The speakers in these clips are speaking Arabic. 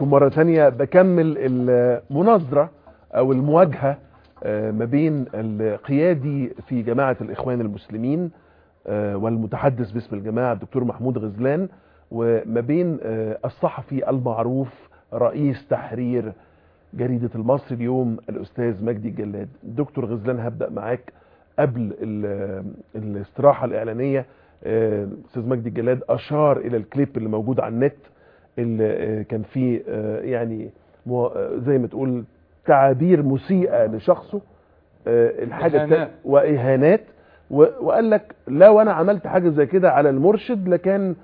بيكم مرة تانية بكمل المناظرة أو المواجهة آه، ما بين القيادي في جماعة الإخوان المسلمين آه، والمتحدث باسم الجماعة الدكتور محمود غزلان وما بين آه، الصحفي المعروف رئيس تحرير جريدة المصري اليوم الأستاذ مجدي الجلاد. دكتور غزلان هبدأ معاك قبل ال- الاستراحة الإعلانية. أستاذ مجدي الجلاد أشار إلى الكليب اللي موجود على النت. اللي آه، كان فيه آه، يعني آه، زي ما تقول تعابير مسيئة لشخصه الحاجة التا- إهانات. وإهانات. و- وقال لك لو أنا عملت حاجة زي كده على المرشد لكان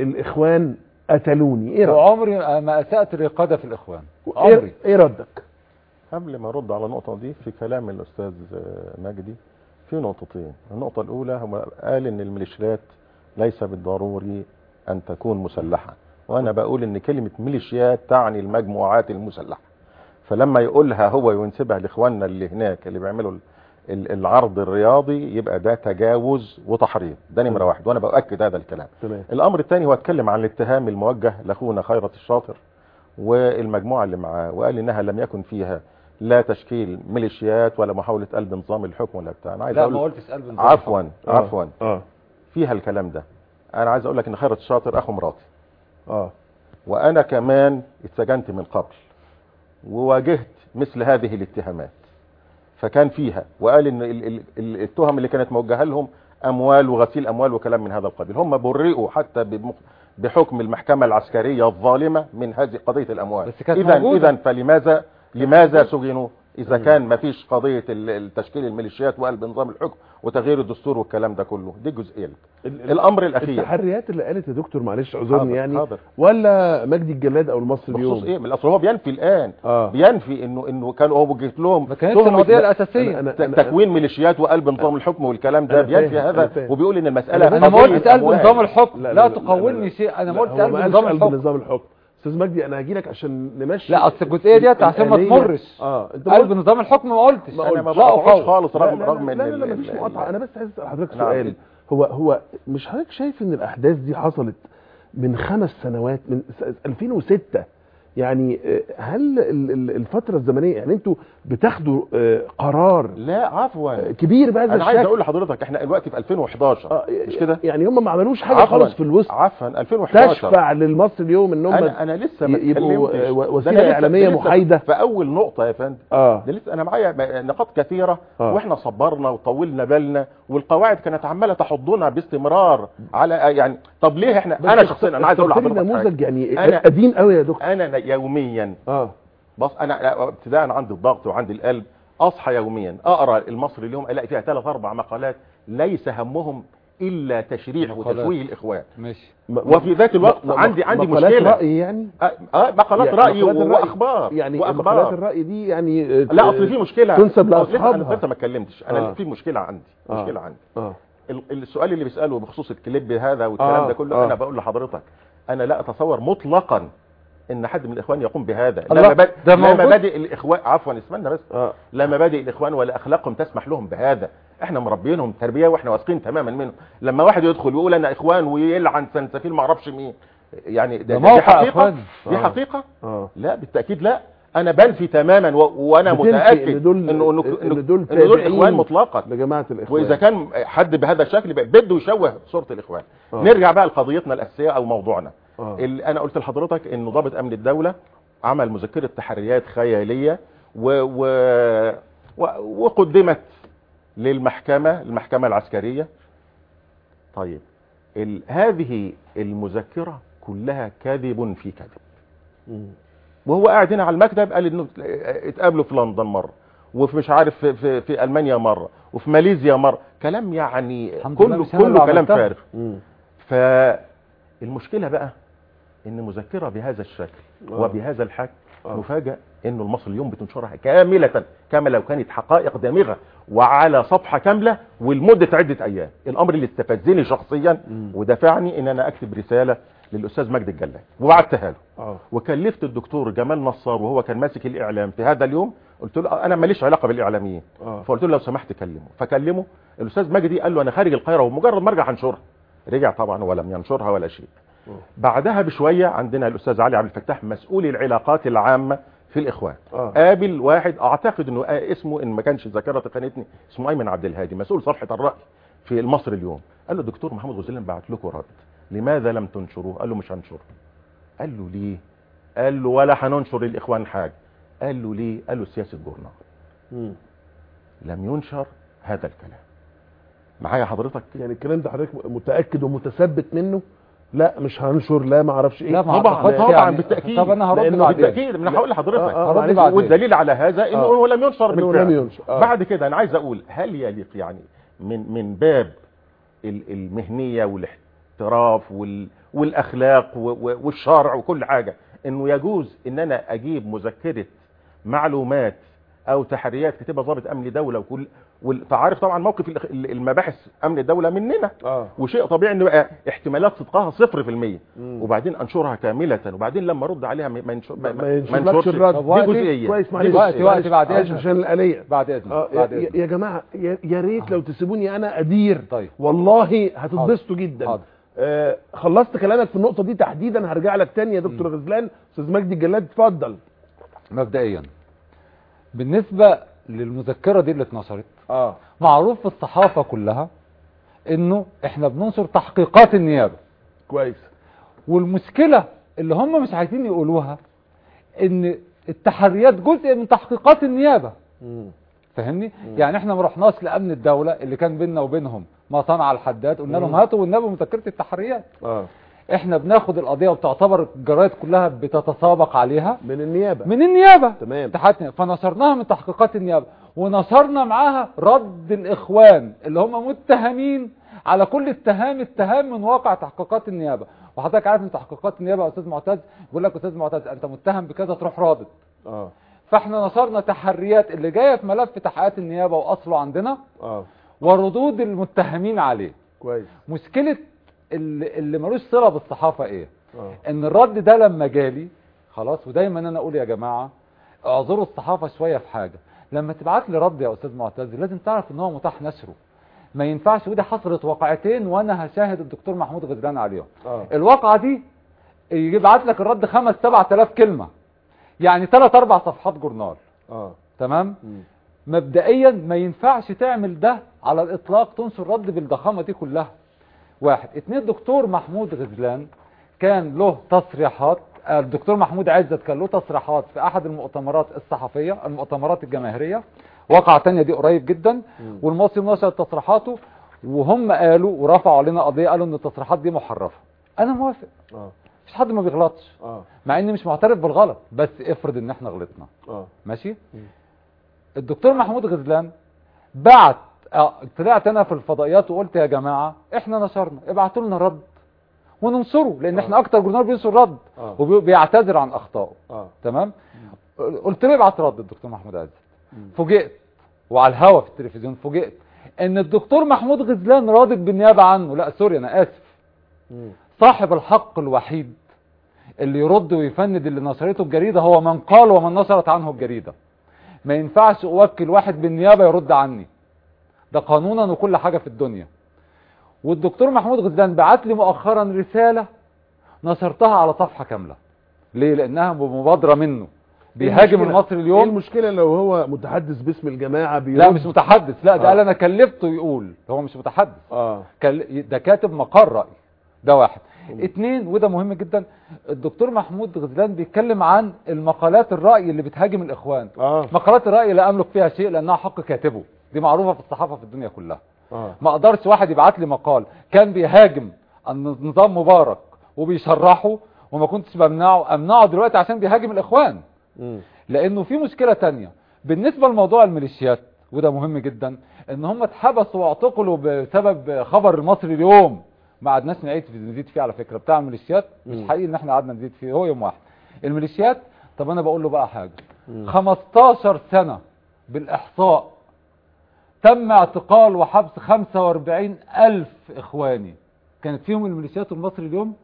الإخوان قتلوني. إيه رأيك؟ وعمري ما أسأت الرقادة في الإخوان. إيه, عمري. إيه ردك؟ قبل ما أرد على النقطة دي في كلام الأستاذ مجدي في نقطتين. النقطة الأولى هو قال إن الميليشيات ليس بالضروري أن تكون مسلحة. وأنا بقول إن كلمة ميليشيات تعني المجموعات المسلحة. فلما يقولها هو وينسبها لإخواننا اللي هناك اللي بيعملوا ال- ال- العرض الرياضي يبقى ده تجاوز وتحريض. ده نمرة واحد وأنا بأكد هذا الكلام. تمام. الأمر الثاني هو أتكلم عن الاتهام الموجه لأخونا خيرت الشاطر والمجموعة اللي معاه وقال إنها لم يكن فيها لا تشكيل ميليشيات ولا محاولة قلب نظام الحكم ولا بتاع. أنا عايز لا ما أقول قلتش قلب نظام عفوا آه. عفوا. آه. فيها الكلام ده. أنا عايز أقول لك إن خيرت الشاطر أخو مراتي. آه. وأنا كمان اتسجنت من قبل وواجهت مثل هذه الاتهامات. فكان فيها وقال إن ال- ال- ال- التهم اللي كانت موجهة لهم أموال وغسيل أموال وكلام من هذا القبيل. هم برئوا حتى بحكم المحكمة العسكرية الظالمة من هذه قضية الأموال. اذا. اذا فلماذا لماذا سجنوا؟ إذا كان ما فيش قضية التشكيل الميليشيات وقلب نظام الحكم وتغيير الدستور والكلام ده كله دي جزئية. ال- ال- الأمر الأخير. التحريات اللي قالت يا دكتور معلش اعذرني يعني حاضر. ولا مجدي الجلاد أو المصري بخصوص اليوم إيه؟ من الاصل هو بينفي الآن. آه. بينفي انه إنه كانوا هو وجهت لهم ت- الأساسية. أنا- ت- تكوين ميليشيات وقلب نظام الحكم والكلام ده أنا بينفي أنا هذا. وبيقول إن المسألة أنا ما قلت قلب. نظام الحكم. لا، تقولني. شيء أنا ما قلت قلب نظام الحكم. أستاذ مجدي أنا هجيلك عشان نمشي لا أصل الجزئية ديت عشان ما. تمرش آه أنت قلب قلت- نظام الحكم ما قلتش ما أنا ما أقول. خالص لا رغم لا رغم لا, إن لا, لا, لا مفيش مقاطعة أنا بس عايز أسأل حضرتك نعم. سؤال هو هو مش حضرتك شايف إن الأحداث دي حصلت من خمس سنوات من س- 2006 يعني آه، هل ال- ال- الفترة الزمنية يعني أنتوا بتاخدوا آه، قرار لا عفوا آه، كبير بهذا أنا عايز الشكل أقول لحضرتك إحنا دلوقتي في 2011 آه، مش كده يعني هم ما عملوش حاجة. خالص في الوسط عفوا 2011 تشفع للمصري اليوم إن هم أنا أنا لسه ما يبقوا اتكلمتش. و- ده وسيلة أنا لسه- إعلامية ده لسه محايدة. في أول نقطة يا فندم آه ده لسه أنا معايا نقاط كثيرة آه. وإحنا صبرنا وطولنا بالنا والقواعد كانت عمالة تحضنا باستمرار على يعني طب ليه إحنا؟ أنا شخصيا أنا عايز أقول لحضرتك نموذج حاجة. يعني أنا- قديم قوي يا دكتور. أنا يوميا. آه. بص أنا ابتداء عندي الضغط وعندي القلب. أصحى يوميا. أقرأ المصري اليوم ألاقي فيها ثلاث أربع مقالات ليس همهم إلا تشريح مقالات. وتشويه الإخوان. ماشي. وفي ذات الوقت م- عندي عندي مقالات مشكلة. رأي يعني؟ آه آه، مقالات يعني رأي مقالات. وأخبار. يعني مقالات واخبار الرأي دي يعني آه، لا أصل في مشكلة. تنسب لأصحابها. أنا لسه ما اتكلمتش. أنا آه. في مشكلة عندي آه. مشكلة عندي. آه. ال- السؤال اللي بيساله بخصوص الكليب هذا والكلام آه، ده كله آه. أنا بقول لحضرتك أنا لا أتصور مطلقا إن حد من الإخوان يقوم بهذا. لا مبادئ ده لا. مبادئ الإخوان عفوا اسمعنا بس. آه. لا مبادئ الإخوان ولا أخلاقهم تسمح لهم بهذا. إحنا مربيينهم تربية وإحنا واثقين تماما منهم. لما واحد يدخل ويقول أنا إخوان ويلعن سنسفيل ما أعرفش مين يعني ده, ده دي موقع حقيقة. دي آه. حقيقة؟ آه. لا بالتأكيد لا. أنا بنفي تماما و... وأنا متأكد إن دول- إنه دول إن دول إخوان مطلقا لجماعة الإخوان وإذا كان حد بهذا الشكل بده يشوه صورة الإخوان آه. نرجع بقى لقضيتنا الأساسية أو موضوعنا آه. أنا قلت لحضرتك انه ضابط أمن الدولة عمل مذكرة تحريات خيالية و... و... و... وقدمت للمحكمة المحكمة العسكرية طيب ال... هذه المذكرة كلها كذب في كذب. وهو قاعد هنا على المكتب قال إنه اتقابلوا في لندن مرة وفي مش عارف في, في, في ألمانيا مرة وفي ماليزيا مرة كلام يعني الحمد لله كله كله كلام. فارغ. فالمشكلة بقى إن مذكرة بهذا الشكل آه. وبهذا الحجم آه. نفاجئ إنه المصري اليوم بتنشرها كاملة كما لو كانت حقائق دامغه وعلى صفحة كاملة ولمده عدة أيام الأمر اللي استفزني شخصيا. ودفعني إن أنا أكتب رسالة للأستاذ مجدي الجلاد وبعتها له. آه. وكلفت الدكتور جمال نصار وهو كان ماسك الإعلام في هذا اليوم قلت له أنا ماليش علاقة بالإعلاميين. آه. فقلت له لو سمحت كلمه. فكلمه الأستاذ مجدي قال له أنا خارج القاهرة ومجرد ما ارجع هنشرها. رجع طبعا ولم ينشرها ولا شيء. بعدها بشوية عندنا الأستاذ علي عبد الفتاح مسؤول العلاقات العامة في الإخوان. آه. قابل واحد أعتقد إنه آه اسمه إن ما كانش ذاكرتي خانتني اسمه أيمن عبد الهادي مسؤول صفحة الرأي في المصري اليوم. قال له دكتور محمود غزلان بعت لكم رد لماذا لم تنشروه قال له مش هنشره قال له ليه قال له ولا هننشر الاخوان حاجة قال له ليه قال له سياسة جورنال. لم ينشر هذا الكلام معايا حضرتك يعني الكلام ده حضرتك متأكد ومتثبت منه لا مش هنشر لا ما أعرفش إيه لا، طبعا طبعا يعني. بالتأكيد طب أنا هرد لأنه بعدين. بالتأكيد من هقول لحضرتك آه، آه،. والدليل على هذا إنه آه. هو لم ينشر إنه بالفعل لم ينشر. آه. بعد كده أنا عايز أقول هل يليق يعني من من باب ال- المهنية والاحتراف وال والأخلاق و- و- والشرع وكل حاجة. إنه يجوز إن أنا أجيب مذكرة معلومات أو تحريات كتبها ضابط أمن دوله وكل وتعرف طبعا موقف المباحث أمن الدولة مننا. آه. وشيء طبيعي ان بقى احتمالات صدقها صفر في المية. مم. وبعدين أنشرها كاملة. وبعدين لما أرد عليها ما ينشر ما- انشرش الرد. طب دي وقتي جزئية كويس معلش وقتي- جزئية. وقتي بعد معلش إذنك. عشان الآلية بعد إذنك. آه بعد يا, اذنك يا جماعة يا, يا ريت لو تسيبوني أنا أدير. طيب. والله هتتبسطوا جدا. حاضر. آه خلصت كلامك في النقطة دي تحديدا هرجع لك تاني يا دكتور غزلان. أستاذ مجدي الجلاد اتفضل. مبدئيا بالنسبة للمذكرة دي اللي اتنشرت آه. معروف في الصحافة كلها إنه إحنا بننشر تحقيقات النيابة. كويس. والمشكلة اللي هم مش عايزين يقولوها إن التحريات جزء من تحقيقات النيابة. مم. فاهمني يعني إحنا ما رحناش لأمن الدولة اللي كان بيننا وبينهم ما صنع الحداد قلنا لهم. هاتوا والنبي مذكرة التحريات. آه. إحنا بناخد القضية وبتعتبر الجرايد كلها بتتسابق عليها. من النيابة. من النيابة. تمام. النيابة. فنشرناها من تحقيقات النيابة. ونشرنا معاها رد الإخوان اللي هم متهمين على كل اتهام اتهام من واقع تحقيقات النيابة. وحضرتك عارف إن تحقيقات النيابة يا أستاذ معتز؟ بيقول لك أستاذ معتز أنت متهم بكذا تروح رادد. آه. فاحنا نشرنا تحريات اللي جاية في ملف تحقيقات النيابة وأصله عندنا آه. وردود المتهمين عليه. كويس. مشكلة اللي, اللي ملوش صلة بالصحافة إيه؟ آه. إن الرد ده لما جالي خلاص ودايما أنا أقول يا جماعة أعذروا الصحافة شوية في حاجة. لما تبعت لي رد يا أستاذ معتز لازم تعرف إن هو متاح نشره. ما ينفعش ودي حصلت واقعتين وأنا هشاهد الدكتور محمود غزلان عليهم. آه. الواقعة دي يبعت لك الرد خمس سبعة آلاف كلمة. يعني ثلاث أربع صفحات جورنال. آه. تمام؟ مم. مبدئيا ما ينفعش تعمل ده على الإطلاق تنشر رد بالضخامة دي كلها. واحد اتنين الدكتور محمود غزلان كان له تصريحات آه، الدكتور محمود عزت كان له تصريحات في أحد المؤتمرات الصحفية المؤتمرات الجماهيرية. واقعه تانية دي قريب جدا. والمصري نشر تصريحاته وهم قالوا ورفعوا علينا قضية قالوا إن التصريحات دي محرفة. أنا موافق. آه. مفيش حد ما بيغلطش. آه. مع إني مش معترف بالغلط بس افرض إن إحنا غلطنا. آه. ماشي؟ مم. الدكتور محمود غزلان بعت آه، طلعت أنا في الفضائيات وقلت يا جماعة إحنا نشرنا ابعتوا لنا رد. وننصره لأن آه. إحنا أكتر جورنال بينشر رد آه. وبيعتذر عن أخطائه. آه. تمام؟ قلت له ابعت رد الدكتور محمود عزت. فوجئت وعلى الهوا في التلفزيون فوجئت إن الدكتور محمود غزلان رادد بالنيابة عنه. لا sorry أنا آسف. صاحب الحق الوحيد اللي يرد ويفند اللي نشرته الجريدة هو من قال ومن نشرت عنه الجريدة. ما ينفعش أوكل واحد بالنيابة يرد عني. ده قانونا وكل حاجة في الدنيا. والدكتور محمود غزلان بعت لي مؤخرا رسالة نشرتها على صفحة كاملة. ليه؟ لأنها بمبادره منه. بيهاجم المشكلة؟ المصري إيه اليوم المشكلة لو هو متحدث باسم الجماعة بيرد لا مش متحدث. لا ده آه. قال أنا كلفته يقول. هو مش متحدث. آه. كل- ده كاتب مقال رأي. ده واحد. اتنين وده مهم جدا الدكتور محمود غزلان بيتكلم عن المقالات الرأي اللي بتهاجم الإخوان. آه. مقالات الرأي لا أملك فيها شيء لأنها حق كاتبه. دي معروفة في الصحافة في الدنيا كلها. آه. ما أقدرش واحد يبعت لي مقال كان بيهاجم النظام مبارك وبيشرحه وما كنتش بمنعه أمنعه دلوقتي عشان بيهاجم الإخوان. مم. لأنه في مشكلة تانية. بالنسبة لموضوع الميليشيات وده مهم جدا إن هم اتحبسوا واعتقلوا بسبب خبر المصري اليوم. ما قعدناش نعيد في نزيد فيه على فكرة. بتاع الميليشيات مش. حقيقي إن إحنا قعدنا نزيد فيه هو يوم واحد. الميليشيات طب أنا بقول له بقى حاجة. مم. 15 سنة بالإحصاء تم اعتقال وحبس 45 ألف إخواني. كانت فيهم الميليشيات المصري اليوم؟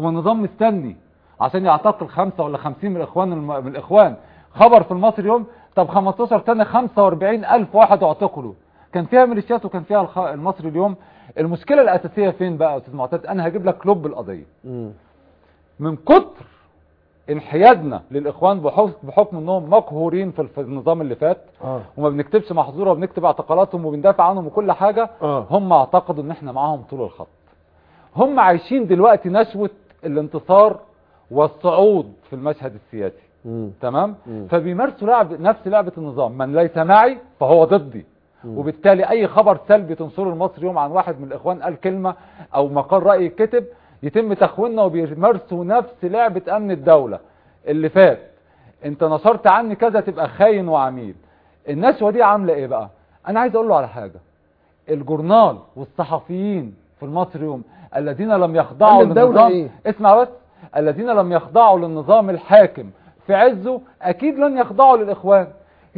هو النظام مستني عشان يعتقل خمسة ولا خمسين من الإخوان الم... من الإخوان. خبر في المصري اليوم طب 15 سنة 45 ألف واحد اعتقلوا. كان فيها ميليشيات وكان فيها الخ... المصري اليوم. المشكلة الأساسية فين بقى يا أستاذ معتز أنا هجيب لك لب القضية. من كتر انحيادنا للإخوان بحكم بحكم إنهم مقهورين في النظام اللي فات آه. وما بنكتبش محظورة وبنكتب اعتقالاتهم وبندافع عنهم وكل حاجة آه. هم اعتقدوا إن إحنا معاهم طول الخط. هم عايشين دلوقتي نشوة الانتصار والصعود في المشهد السياسي. مم. تمام؟ مم. فبيمارسوا لعب نفس لعبة النظام. من ليس معي فهو ضدي. وبالتالي أي خبر سلبي تنشره المصري يوم عن واحد من الإخوان قال كلمة أو مقال رأي كتب يتم تخويننا وبيمارسوا نفس لعبة أمن الدولة. اللي فات أنت نشرت عني كذا تبقى خاين وعميل. النشوه دي عاملة إيه بقى؟ أنا عايز أقول له على حاجة. الجورنال والصحفيين في المصري يوم الذين لم يخضعوا الدولة للنظام إيه؟ اسمع بس. الذين لم يخضعوا للنظام الحاكم في عزه أكيد لن يخضعوا للإخوان.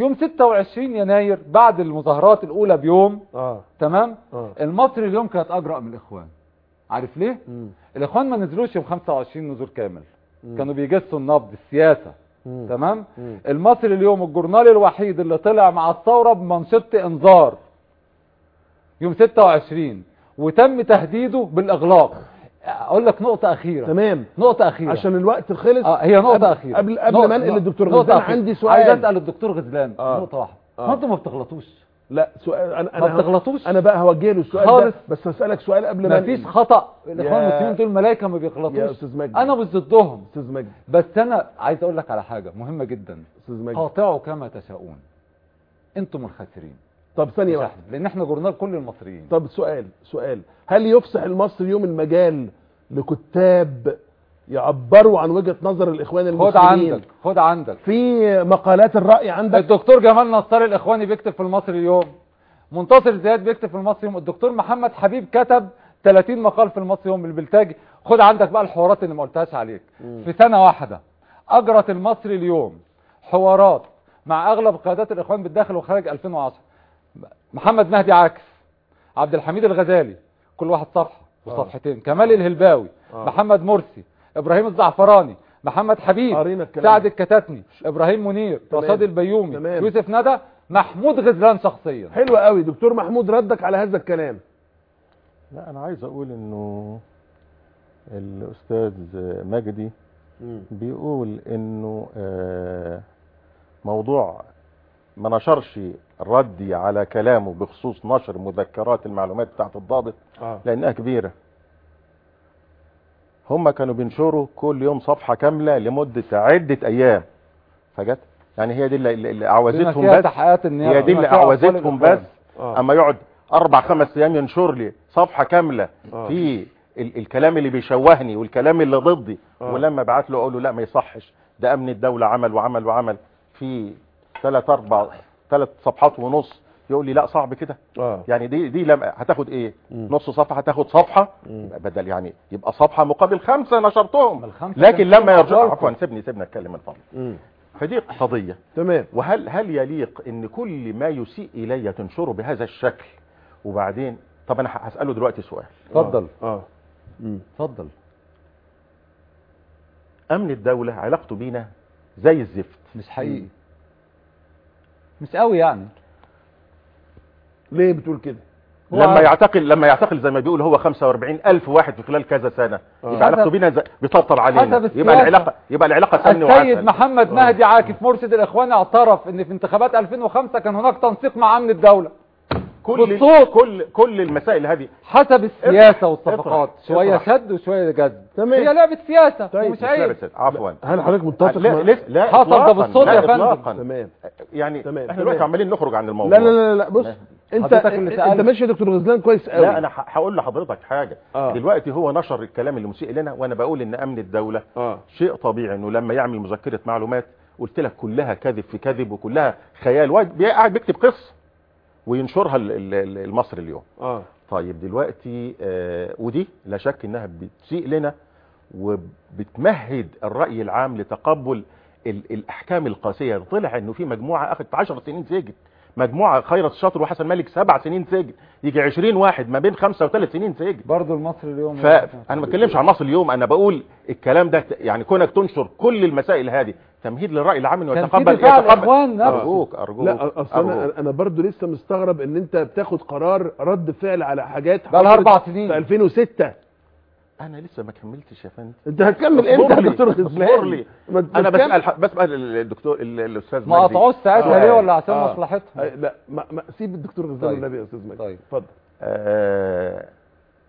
يوم 26 يناير بعد المظاهرات الأولى بيوم آه. تمام؟ آه. المصري اليوم كانت أجرأ من الإخوان. عارف ليه؟ مم. الإخوان ما نزلوش يوم 25 نزول كامل. مم. كانوا بيجسوا النبض السياسة. مم. تمام؟ مم. المصري اليوم الجورنال الوحيد اللي طلع مع الثورة بمنشطة إنذار. يوم 26 وتم تهديده بالإغلاق. أقول لك نقطة أخيرة. تمام. نقطة أخيرة. عشان الوقت خلص. آه هي نقطة قبل- أخيرة. قبل قبل نقطة- ما انقل نقطة- للدكتور نقطة غزلان. عندي عايز سؤال. أسأل الدكتور غزلان. آه. نقطة واحدة. آه. ما أنتوا ما بتغلطوش. لا سؤال أنا ما أنا بتغلطوش؟ أنا بقى هوجه له السؤال خالص. ده بس هسألك سؤال قبل ما ما أنقل. فيش خطأ. الإخوان يا- المسلمين دول ملايكة ما يا بيغلطوش أستاذ مجدي. أنا مش ضدهم أستاذ مجدي. بس أنا عايز أقول لك على حاجة مهمة جدا. أستاذ مجدي. قاطعوا كما تشاءون. أنتم الخاسرين. طب ثانية مش واحدة. إحنا جورنال كل المصريين. طب سؤال سؤال. هل يفسح المصري اليوم المجال لكتاب يعبروا عن وجهة نظر الإخوان خد المسلمين؟ عندك خد عندك. في مقالات الرأي عندك؟ الدكتور جمال نصار الإخواني بيكتب في المصري اليوم. منتصر زياد بيكتب في المصري اليوم. الدكتور محمد حبيب كتب 30 مقال في المصري اليوم بالبلتاجي خد عندك بقى الحوارات اللي ما قلتهاش عليك. مم. في سنه واحدة. أجرت المصري اليوم حوارات مع أغلب قيادات الإخوان بالداخل وخارج 2010 محمد مهدي عاكف عبد الحميد الغزالي كل واحد صفحة وصفحتين كمال الهلباوي آه. محمد مرسي إبراهيم الزعفراني محمد حبيب سعد. الكتاتني إبراهيم منير. رشاد البيومي تمام. يوسف ندى محمود غزلان شخصيا حلو قوي دكتور محمود ردك على هذا الكلام لا أنا عايز أقول إنه الأستاذ مجدي بيقول إنه آه، موضوع ما نشرش ردي على كلامه بخصوص نشر مذكرات المعلومات بتاعت الضابط آه. لأنها كبيرة. هم كانوا بينشروا كل يوم صفحة كاملة لمدة عدة أيام. فجت؟ يعني هي دي اللي, اعوزتهم بس. هي دي اللي اعوزتهم. بس. آه. أما يقعد أربع خمس أيام ينشر لي صفحة كاملة آه. في ال الكلام اللي بيشوهني والكلام اللي ضدي. آه. ولما بعت له أقول له لا ما يصحش. ده أمن الدولة عمل وعمل وعمل. في ثلاث أربع ثلاث صفحات ونص يقول لي لا صعب كده. آه. يعني دي دي لما هتاخد إيه؟ مم. نص صفحة هتاخد صفحة؟ مم. بدل يعني يبقى صفحة مقابل خمسة نشرتهم. لكن لما يرجع. عفوا سيبني سيبني أتكلم الفضل مم. فدي قضية. تمام. وهل هل يليق إن كل ما يسيء إلي تنشره بهذا الشكل؟ وبعدين طب أنا هسأله دلوقتي سؤال. اتفضل آه. اتفضل أمن الدولة علاقته بينا زي الزفت. مش حقيقي. مش قوي يعني ليه بتقول كده لما. يعتقل لما يعتقل زي ما بيقول هو 45 ألف واحد في خلال كذا سنة آه. يبقى علاقته بينا بيطبطب علينا يبقى. العلاقه يبقى العلاقة سمن السيد وعسل محمد آه. مهدي عاكف مرشد الإخوان اعترف إن في انتخابات 2005 كان هناك تنسيق مع أمن الدولة كل بالصوت. كل كل المسائل هذه. حسب السياسة والصفقات. شوية. شد وشوية جذب تمام. هي لعبة سياسة. طيب، ومش مش عيب. عفوا. هل حضرتك متفق لا لسه لا حصل ده بالصوت لا يا فندم. تمام. يعني تمام، إحنا. دلوقتي عمالين نخرج عن الموضوع. لا لا لا لا. بص. أنت أنت. ماشي يا دكتور غزلان كويس قوي. لا أنا هقول لحضرتك حاجة. آه. دلوقتي هو نشر الكلام اللي مسيء لنا وأنا بقول إن أمن الدولة آه. شيء طبيعي إنه لما يعمل مذكرة معلومات قلت لك كلها كذب في كذب وكلها خيال. واحد بي- قاعد بيكتب قصة. وينشرها ال- ال- ال- المصري اليوم. آه. طيب دلوقتي آه ودي لا شك إنها بتسيء لنا وبتمهد الرأي العام لتقبل ال- الأحكام القاسية. طلع إنه في مجموعة أخذت 10 سنين سجن مجموعة خيرت الشاطر وحسن مالك سبع سنين سجن يجي 20 واحد ما بين خمسة وثلاث سنين سجن برضه المصري اليوم فانا ما بتكلمش عن مصر اليوم أنا بقول الكلام ده يعني كونك تنشر كل المسائل هذه تمهيد للرأي العام في يتقبل. أرجوك أرجوك لا أصل أرجوك. أنا أنا برضه لسه مستغرب إن أنت بتاخد قرار رد فعل على حاجات حصلت أربع سنين. في 2006 أنا لسه ما كملتش يا فندم. أنت هتكمل إمتى يا دكتور غزلان لي. أنا. بسأل بسأل الدكتور ال- الأستاذ ما قطعوش ساعتها سؤال. ليه ولا عشان آه. مصلحتهم؟ آه، لا ما, ما سيب الدكتور غزلان طيب. والنبي يا أستاذ مجدي. طيب. اتفضل. آه،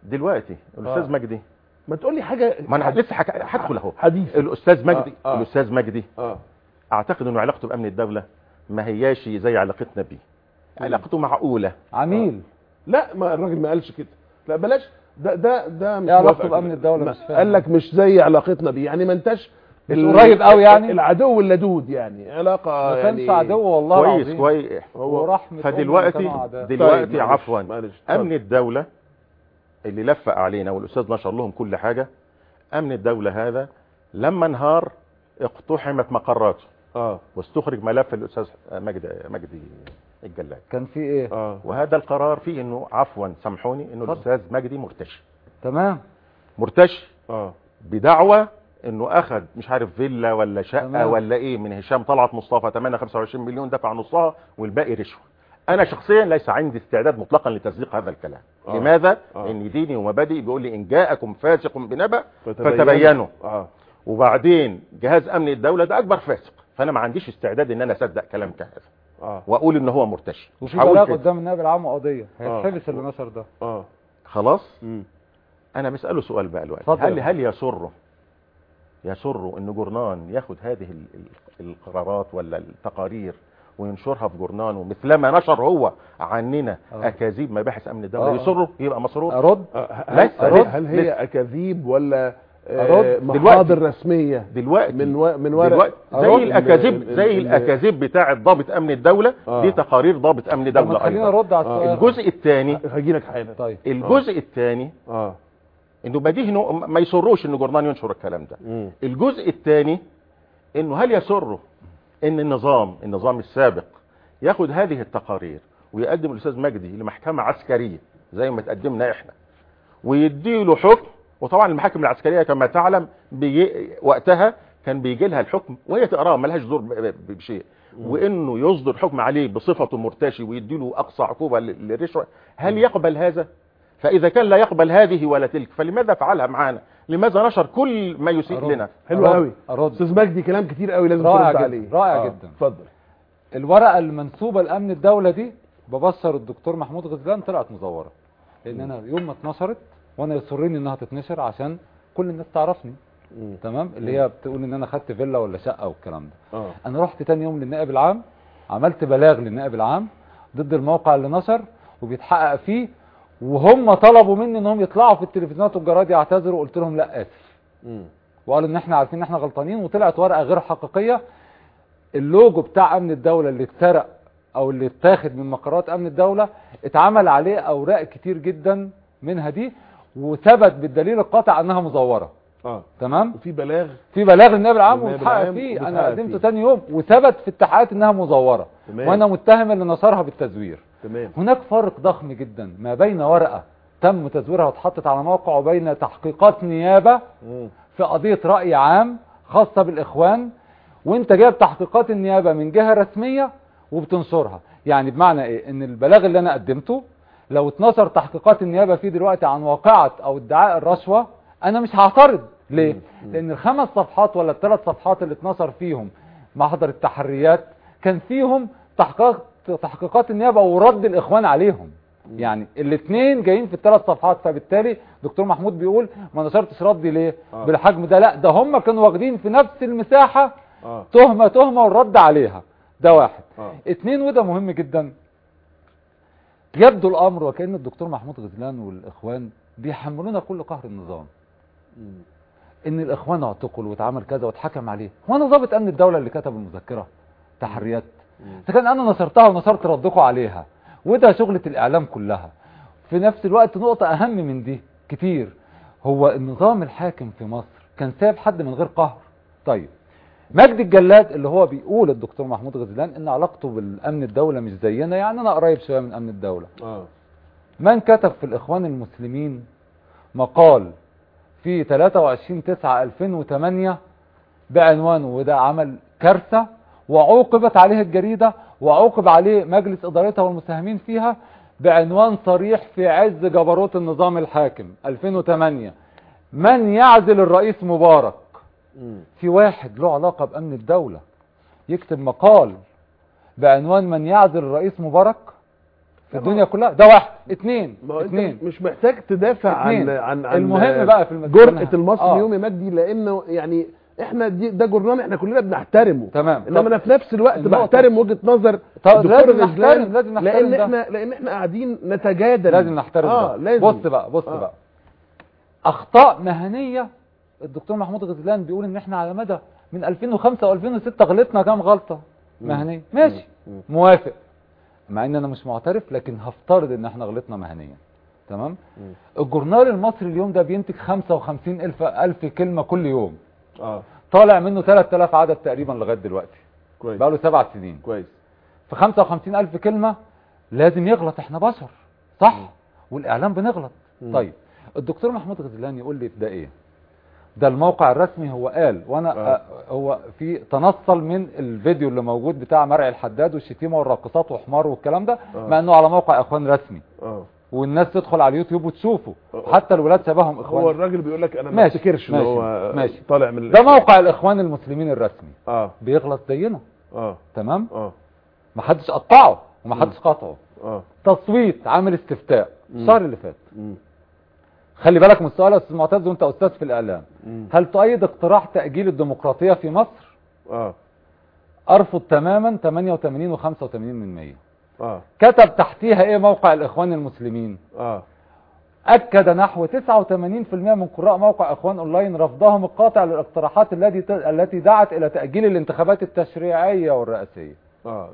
دلوقتي الأستاذ آه. مجدي. ما تقول لي حاجة ما أنا لسه هدخل أهو. حديث الأستاذ مجدي آه، آه. الأستاذ مجدي. آه. أعتقد إنه علاقته بأمن الدولة ما هياش زي علاقتنا بيه علاقته معقولة. عميل. لا ما الراجل ما قالش كده. لا بلاش. ده ده ده مش علاقته. الدولة؟ ما- مش فاهم. قال لك مش زي علاقتنا بيه يعني ما انتش قريب قوي يعني؟ العدو اللدود يعني علاقة ما يعني كانش عدو والله كويس العظيم كويس أمي فدلوقتي أعداء. دلوقتي طيب، عفوا. أمن الدولة اللي لفق علينا والأستاذ نشر لهم كل حاجة أمن الدولة هذا لما انهار اقتحمت مقراته آه واستخرج ملف الأستاذ مجدي مجدي الجلاد كان في إيه؟ آه. وهذا القرار فيه إنه عفوا سامحوني إنه. الأستاذ مجدي مرتشي. تمام. مرتشي آه. بدعوى إنه أخذ مش عارف فيلا ولا شقة تمام. ولا إيه من هشام طلعت مصطفى 8 25 مليون دفع نصها والباقي رشوة. أنا شخصيا ليس عندي استعداد مطلقا لتصديق هذا الكلام. آه. لماذا؟ آه. إن ديني ومبادئي بيقول لي إن جاءكم فاسق بنبأ فتبينوا. فتبينوا. آه. وبعدين جهاز أمن الدولة ده أكبر فاسق. فأنا ما عنديش استعداد إن أنا أصدق كلام كهذا. آه وأقول إن هو مرتشي وفي بلاغ. قدام النائب العام وقضية آه. هيتحبس اللي نشر ده آه خلاص مم. أنا بسأله سؤال بقى دلوقتي اتفضل. هل هل يسره يسره إن جورنان ياخد هذه ال- ال- القرارات ولا التقارير وينشرها في جورنان ومثلما نشر هو عننا آه. أكاذيب مباحث أمن الدولة آه. يسره يبقى مسرور أرد آه، هل, هي. أكاذيب ولا. آه. محاضر رسمية دلوقتي من و... من ورق دلوقتي. زي الأكاذيب ال- زي ال- الأكاذيب بتاعة ضابط أمن الدولة آه. دي تقارير ضابط أمن دولة خلينا نرد على آه. السؤال الجزء الثاني هجي لك حالا طيب الجزء الثاني آه إنه بديهي إنه ما يسروش ان جورنان ينشر الكلام ده مم. الجزء الثاني إنه هل يسره إن النظام النظام السابق ياخد هذه التقارير ويقدم الأستاذ مجدي لمحكمة عسكرية زي ما تقدمنا إحنا ويديله حكم وطبعا المحاكم العسكرية كما تعلم بيجي وقتها كان بيجي لها الحكم وهي تقراه ملهاش دور بشيء. وإنه يصدر حكم عليه بصفته مرتشي ويديله أقصى عقوبة لل- للرشوه هل يقبل هذا؟ فإذا كان لا يقبل هذه ولا تلك فلماذا فعلها معانا؟ لماذا نشر كل ما يسيء. لنا؟ حلو. قوي. أستاذ مجدي كلام كتير قوي لازم رائع ترد جدا، عليه. رائع آه، جدا. اتفضل. الورقة المنسوبه لأمن الدولة دي ببصر الدكتور محمود غزلان طلعت مزورة. لأن أنا يوم ما اتنشرت وأنا يسرني انها تتنشر عشان كل الناس تعرفني. مم. تمام؟ اللي هي بتقول إن أنا خدت فيلا ولا شقة والكلام ده. آه. أنا رحت تاني يوم للنائب العام عملت بلاغ للنائب العام ضد الموقع اللي نشر وبيتحقق فيه وهم طلبوا مني إنهم يطلعوا في التلفزيونات والجرايد يعتذروا قلت لهم لا آسف. وقالوا إن إحنا عارفين إن إحنا غلطانين وطلعت ورقة غير حقيقية. اللوجو بتاع أمن الدولة اللي اتسرق أو اللي اتاخد من مقرات أمن الدولة اتعمل عليه أوراق كتير جدا منها دي. وثبت بالدليل القاطع انها مزوره. آه. تمام؟ وفي بلاغ في بلاغ النائب العام العام فيه. أنا قدمته. تاني يوم. وثبت في التحقيقات إنها مزورة. تمام. وأنا متهم اللي نشرها بالتزوير. تمام. هناك فرق ضخم جدا ما بين ورقة تم تزويرها واتحطت على موقع وبين تحقيقات نيابة مم. في قضية رأي عام خاصة بالإخوان. وأنت جايب تحقيقات النيابة من جهة رسمية وبتنشرها يعني بمعنى إيه؟ إن البلاغ اللي أنا قدمته لو اتنشر تحقيقات النيابة فيه دلوقتي عن واقعة أو ادعاء الرشوة أنا مش هعترض. ليه؟ لأن الخمس صفحات ولا الثلاث صفحات اللي اتنشر فيهم محضر التحريات كان فيهم تحقيقات تحقيقات النيابة ورد الإخوان عليهم. يعني الاثنين جايين في الثلاث صفحات فبالتالي دكتور محمود بيقول ما نشرتش ردي ليه؟ آه. بالحجم ده. لا ده هم كانوا واخدين في نفس المساحة آه. تهمة تهمة والرد عليها. ده واحد. آه. اتنين وده مهم جدا. يبدو الأمر وكأن الدكتور محمود غزلان والإخوان بيحملونا كل قهر النظام. مم. إن الإخوان اعتقل واتعمل كذا واتحكم عليه. هو أنا ضابط أمن الدولة اللي كتب المذكرة تحريات. مم. اذا كان أنا نشرتها ونشرت ردكم عليها. وده شغلة الإعلام كلها. في نفس الوقت نقطة أهم من دي كتير. هو النظام الحاكم في مصر كان ساب حد من غير قهر. طيب. مجدي الجلاد اللي هو بيقول الدكتور محمود غزلان إن علاقته بالأمن الدولة مش زينا يعني أنا قريب شوية من أمن الدولة. آه. من كتب في الإخوان المسلمين مقال في 23 9 2008 بعنوانه وده عمل كارثة وعوقبت عليه الجريدة وعوقب عليه مجلس إدارتها والمساهمين فيها بعنوان صريح في عز جبروت النظام الحاكم 2008 من يعزل الرئيس مبارك. في واحد له علاقة بأمن الدولة يكتب مقال بعنوان من يعزل الرئيس مبارك في. الدنيا كلها. ده واحد. اتنين. ما اتنين. مش محتاج تدافع عن اتنين. عن عن المهم بقى في جرأة المصري آه. اليومي مجدي لأنه يعني إحنا دي ده جورنال إحنا كلنا بنحترمه. تمام. إنما أنا في نفس الوقت بحترم وجهة نظر لازم غزلان نحترم لازم نحترم لأن ده. إحنا لأن إحنا قاعدين نتجادل. لازم نحترم آه ده. لازم. بص بقى بص آه. بقى. أخطاء مهنية الدكتور محمود غزلان بيقول إن إحنا على مدى من 2005 و2006 غلطنا كام غلطة؟ مهنية. ماشي. موافق. مع إن أنا مش معترف لكن هفترض إن إحنا غلطنا مهنيا. تمام. الجورنال المصري اليوم ده بينتج 55 ألف ألف كلمة كل يوم. آه. طالع منه 3000 عدد تقريبا لغاية دلوقتي. كويس. بقاله سبع سنين. كويس. في 55 ألف كلمة لازم يغلط إحنا بشر. صح؟ والإعلام بنغلط. طيب. الدكتور محمود غزلان يقول لي ده إيه؟ ده الموقع الرسمي هو قال وأنا آه. آه. هو في تنصل من الفيديو اللي موجود بتاع مرعي الحداد والشتيمة والراقصات وحمار والكلام ده آه. مع إنه على موقع إخوان رسمي. آه. والناس تدخل على اليوتيوب وتشوفه. آه. حتى الولاد شبههم هو اخوان الراجل بيقول لك أنا ما أفتكرش إن هو ماشي. طالع من ده موقع الإخوان المسلمين الرسمي. آه. بيغلط زينا آه. تمام؟ آه. محدش قطعه ومحدش قطعه. آه. تصويت عامل استفتاء. الشهر اللي فات. مم. خلي بالك من السؤال يا أستاذ معتز وأنت أستاذ في الإعلام. هل تؤيد اقتراح تأجيل الديمقراطية في مصر؟ آه. أرفض تماما 88 و85 من 100 آه. كتب تحتيها إيه موقع الإخوان المسلمين؟ آه. أكد نحو 89% من قراء موقع إخوان أونلاين رفضهم القاطع للاقتراحات التي التي دعت إلى تأجيل الانتخابات التشريعية والرئاسية. آه.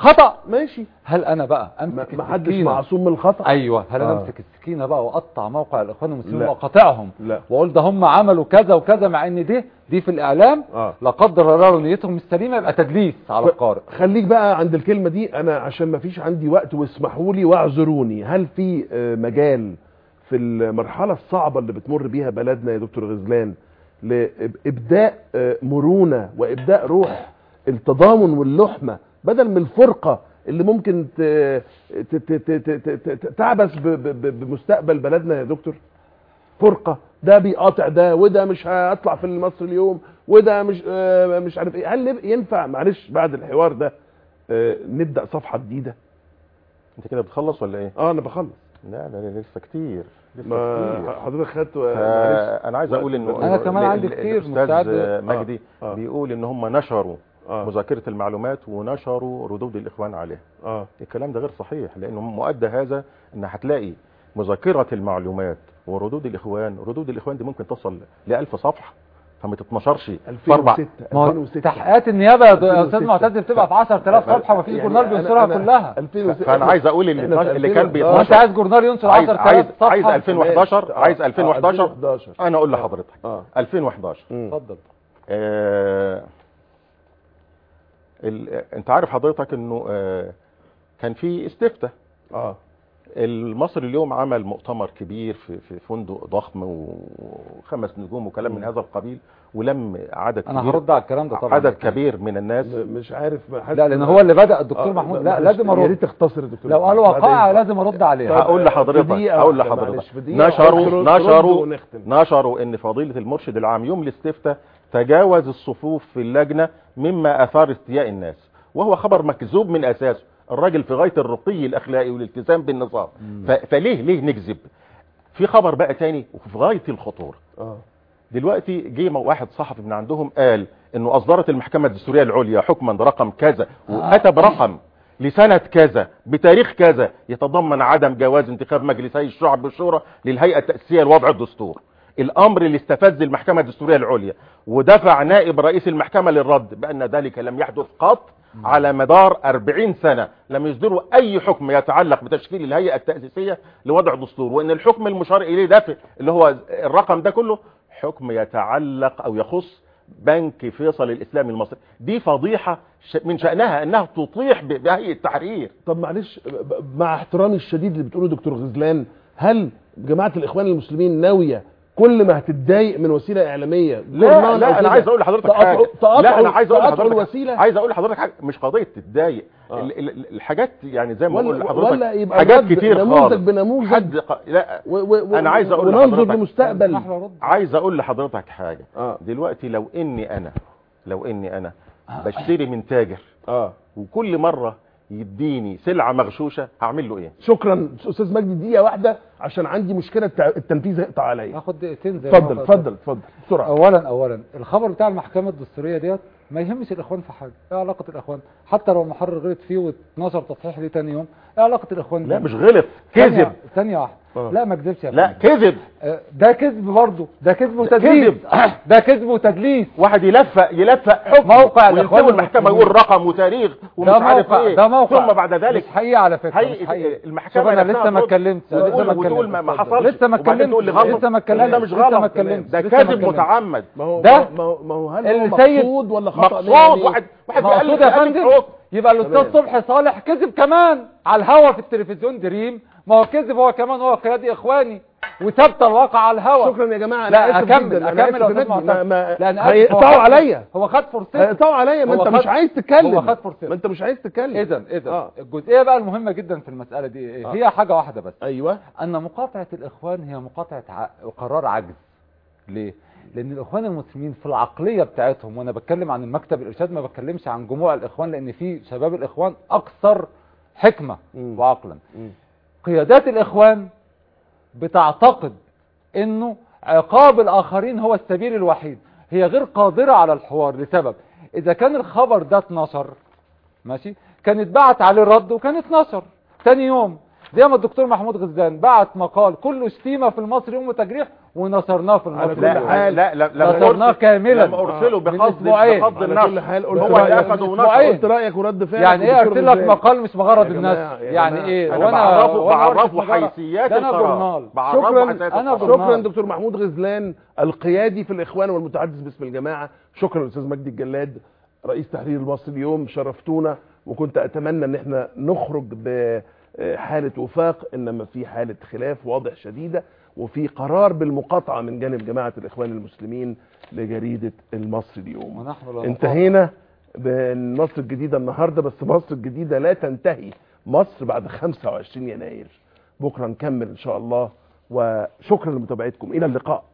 خطأ. خطا ماشي. هل أنا بقى أمسك ما حدش؟ معصوم من الخطأ. أيوه. هل أنا آه. أمسك السكينة بقى وأقطع موقع الإخوان المسلمين. وأقاطعهم؟ وأقول ده هم عملوا كذا وكذا مع إن دي دي في الإعلام. آه. لا قدر الله نيتهم مش سليمه يبقى تدليس على القارئ. خليك بقى عند الكلمة دي. أنا عشان ما فيش عندي وقت واسمحوا لي واعذروني. هل في آه، مجال في المرحلة الصعبة اللي بتمر بيها بلدنا يا دكتور غزلان لابداء آه، مرونة وإبداء روح التضامن واللحمة بدل من الفرقة اللي ممكن تعبث بمستقبل بلدنا يا دكتور. فرقة. ده بيقاطع ده وده مش هطلع في مصر اليوم وده مش آه، مش عارف إيه. هل ينفع؟ معلش بعد الحوار ده آه، نبدأ صفحة جديدة. أنت كده بتخلص ولا إيه؟ آه أنا بخلص. لا لا لسه كتير لسه ما كتير. حضرتك خدت آه، أنا عايز أقول انه أنا كمان عندي كتير مستعد- مجدي آه. بيقول إن هم نشروا آه. مذاكرة المعلومات ونشروا ردود الإخوان عليها. آه. الكلام ده غير صحيح لأنه مؤدى هذا إن هتلاقي مذاكرة المعلومات وردود الإخوان ردود الإخوان دي ممكن تصل ل 1000 صفحة فما تتنشرش. في أربع. 2006 ما هو 2006 تحقيقات النيابة يا أستاذ 2006. معتز بتبقى في 10000 صفحة فيش يعني جورنال بينشرها كلها. 2006 فأنا عايز أقول اللي, اللي كان 2011. هو أنت بيتنشر عايز جورنال ينشر عايز 10000 عايز صفحة؟ عايز 2011 ماشي. عايز آه، 2011 2011 أنا أقول لحضرتك. آه. 2011 مم. اتفضل. آه ال... انت عارف حضرتك انه آه كان في استفتاء. آه. المصري اليوم عمل مؤتمر كبير في في فندق ضخم وخمس نجوم وكلام من هذا القبيل ولم عدد أنا كبير. هرد على الكلام ده طبعا. عدد كبير من الناس. مش عارف ما لا لأن هو اللي بدأ الدكتور آه، محمود لا معلش، لازم يا أرد. ريت تختصر يا دكتور لو قالوا بعدين. وقائع لازم أرد عليها. هقول لحضرتك هقول لحضرتك. نشروا نشروا. نشروا إن فضيلة المرشد العام يوم الاستفتاء تجاوز الصفوف في اللجنة مما أثار استياء الناس وهو خبر مكذوب من أساسه الراجل في غاية الرقي الأخلاقي والالتزام بالنظام. فليه ليه نكذب؟ في خبر بقى تاني وفي غاية الخطورة. آه. دلوقتي جه واحد صحفي من عندهم قال إنه أصدرت المحكمة الدستورية العليا حكما برقم كذا واتى برقم لسنة كذا بتاريخ كذا يتضمن عدم جواز انتخاب مجلسي الشعب والشورى للهيئة التأسيسية لوضع الدستور. الأمر اللي استفز المحكمة الدستورية العليا ودفع نائب رئيس المحكمة للرد بأن ذلك لم يحدث قط على مدار 40 سنة لم يصدروا أي حكم يتعلق بتشكيل الهيئة التأسيسية لوضع دستور وإن الحكم المشار إليه ده في- اللي هو الرقم ده كله حكم يتعلق أو يخص بنك فيصل الإسلامي المصري. دي فضيحة ش- من شأنها أنها تطيح ب- بهيئة التحرير طب معلش مع احترامي الشديد اللي بتقوله دكتور غزلان هل جماعة الإخوان المسلمين ناوية كل ما هتتضايق من وسيلة إعلامية لا لا أنا عايز أقول لحضرتك حاجة. لا أنا عايز أقول لحضرتك الوسيلة. عايز أقول لحضرتك حاجة. مش قضية تتضايق. آه. ال- ال- الحاجات يعني زي ما بقول لحضرتك ولا يبقى حاجات كتير نموذج خالص. بنموذج. حد ق... لا. و و و أنا عايز أقول وننظر لحضرتك- لمستقبل اسمح لي أرد. عايز أقول لحضرتك حاجة. آه. دلوقتي لو إني أنا لو إني أنا بشتري من تاجر آه. وكل مرة يديني سلعة مغشوشة هعمل له إيه؟ شكرا أستاذ مجدي دقيقة واحدة. عشان عندي مشكلة التنفيذ هيقطع عليا. هاخد دقيقتين زي اتفضل اتفضل اتفضل. بسرعة. اولا اولا الخبر بتاع المحكمة الدستورية ديت ما يهمش الإخوان في حاجة. إيه علاقة الإخوان؟ حتى لو المحرر غلط فيه واتنشر تصحيح ليه تاني يوم إيه علاقة الإخوان لا؟ مش غلط. كذب. ثانية واحدة. آه. لا ما كذبش يا لا. كذب. آه، ده كذب برضه. ده كذب وتدليس. ده كذب وتدليس. واحد يلفق يلفق حكم موقع ويكتبوا المحكمة. يقول رقم وتاريخ ومش عارف إيه. ده موقع. ثم بعد ذلك مش حقيقي على فكرة حقيقي المحكمة أنا لسه ما اتكلمتش لسه ما وتقول ما اتكلمتش حصلش. لسه ما اتكلمتش. تقول لسه ما لا ده اتكلمتش مش غلط. اتكلمتش. ده كذب اتكلمتش. متعمد. ما هو ده ما هو, هل مقصود ولا خطأ؟ مقصود؟ واحد واحد مقصود بيألف- يا فندم. يبقى الأستاذ. صبحي صالح كذب كمان على الهوا في التلفزيون دريم. ما هو كذب هو كمان هو قيادي إخواني. وثبت الواقع على الهوا. شكرا يا جماعة أنا لا آسف أكمل جدا أكمل مجدي ما لأن هيقطعوا عليا. هو خد فرصته هيقطعوا عليا ما أنت مش عايز تتكلم هو خد فرصته. ما أنت مش عايز تتكلم اذا اذا. آه. الجزئية بقى المهمة جدا في المسألة دي إيه آه. هي حاجة واحدة بس. أيوه. أن مقاطعة الإخوان هي مقاطعة ع... قرار عجز. ليه؟ لأن الإخوان المسلمين في العقلية بتاعتهم وأنا بتكلم عن المكتب الإرشاد ما بتكلمش عن جموع الإخوان لأن في شباب الإخوان أكثر حكمة. وعقلا. قيادات الإخوان بتعتقد إنه عقاب الآخرين هو السبيل الوحيد. هي غير قادرة على الحوار لسبب. إذا كان الخبر ده اتنشر ماشي؟ كان اتبعت عليه الرد وكان اتنشر تاني يوم زي ما الدكتور محمود غزلان بعت مقال كله شتيمه في المصري يوم وتجريح ونشرناه في. حال لا لا لما نشرناه أرسل- كاملا لما أرسله بقصد. بقصد حال قلت هو رأيك اللي اخده. ونشره قلت رأيك ورد فعلك يعني إيه أرسل لك. مقال مش بغرض الناس يعني. إيه أنا وأنا بعرفه بعرفه. حيثيات القرار. بعرفه شكرا حيثيات أنا القرار. شكرا جورنال. دكتور محمود غزلان القيادي في الإخوان والمتحدث باسم الجماعة شكرا أستاذ مجدي الجلاد رئيس تحرير المصري اليوم شرفتونا وكنت أتمنى إن إحنا نخرج بحالة وفاق إنما في حالة خلاف واضح شديدة وفي قرار بالمقاطعة من جانب جماعة الإخوان المسلمين لجريدة المصري اليوم. انتهينا بمصر الجديدة النهاردة بس مصر الجديدة لا تنتهي. مصر بعد 25 يناير. بكرة نكمل إن شاء الله وشكرا لمتابعتكم. إلى اللقاء.